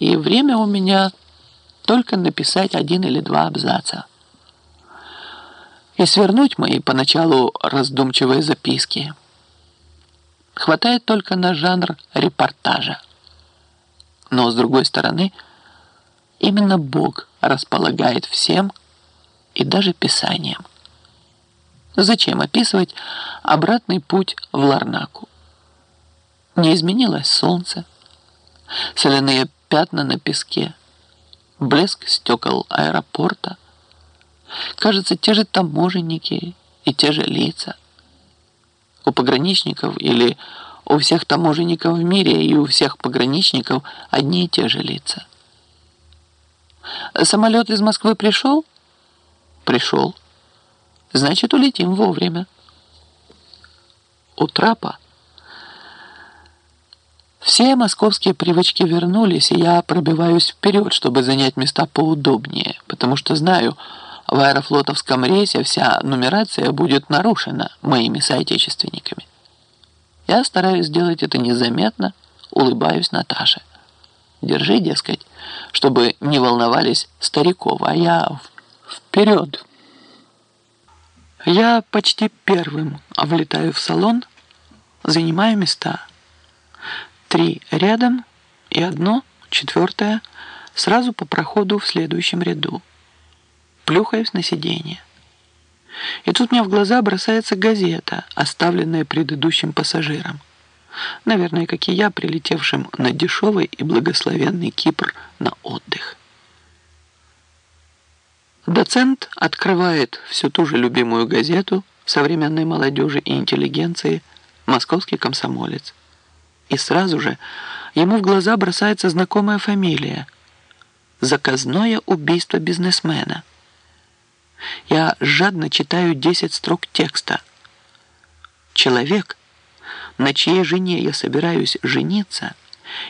и время у меня только написать один или два абзаца. И свернуть мои поначалу раздумчивые записки. Хватает только на жанр репортажа. Но, с другой стороны, именно Бог располагает всем и даже Писанием. Зачем описывать обратный путь в Ларнаку? Не изменилось солнце, соляные пятна на песке, блеск стекол аэропорта. Кажется, те же таможенники и те же лица. У пограничников или у всех таможенников в мире и у всех пограничников одни и те же лица. Самолет из Москвы пришел? Пришел. Значит, улетим вовремя. У трапа все московские привычки вернулись, и я пробиваюсь вперед, чтобы занять места поудобнее, потому что знаю, в аэрофлотовском рейсе вся нумерация будет нарушена моими соотечественниками. Я стараюсь сделать это незаметно, улыбаюсь Наташе. Держи, дескать, чтобы не волновались стариков, а я вперед. Я почти первым влетаю в салон, занимаю места. Три рядом и одно, четвертое, сразу по проходу в следующем ряду. Плюхаюсь на сиденье. И тут мне в глаза бросается газета, оставленная предыдущим пассажиром. Наверное, как и я, прилетевшим на дешевый и благословенный Кипр на отдых. Доцент открывает всю ту же любимую газету современной молодежи и интеллигенции «Московский комсомолец». И сразу же ему в глаза бросается знакомая фамилия «Заказное убийство бизнесмена». Я жадно читаю 10 строк текста. Человек, на чьей жене я собираюсь жениться,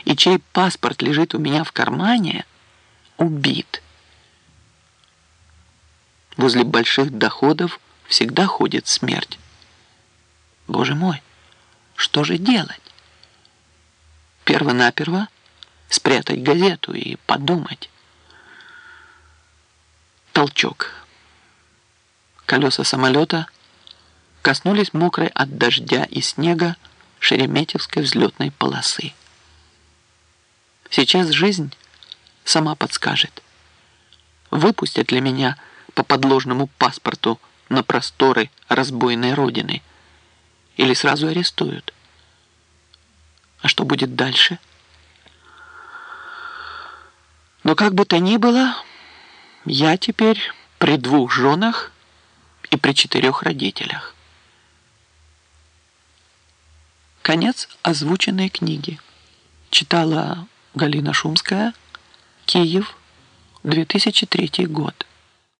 и чей паспорт лежит у меня в кармане, убит. Возле больших доходов всегда ходит смерть. Боже мой, что же делать? Первонаперво спрятать газету и подумать. Толчок. Колеса самолета коснулись мокрой от дождя и снега Шереметьевской взлетной полосы. Сейчас жизнь сама подскажет, выпустят ли меня по подложному паспорту на просторы разбойной родины или сразу арестуют. А что будет дальше? Но как бы то ни было, я теперь при двух женах и при четырех родителях. Конец озвученной книги. Читала Галина Шумская, Киев, 2003 год.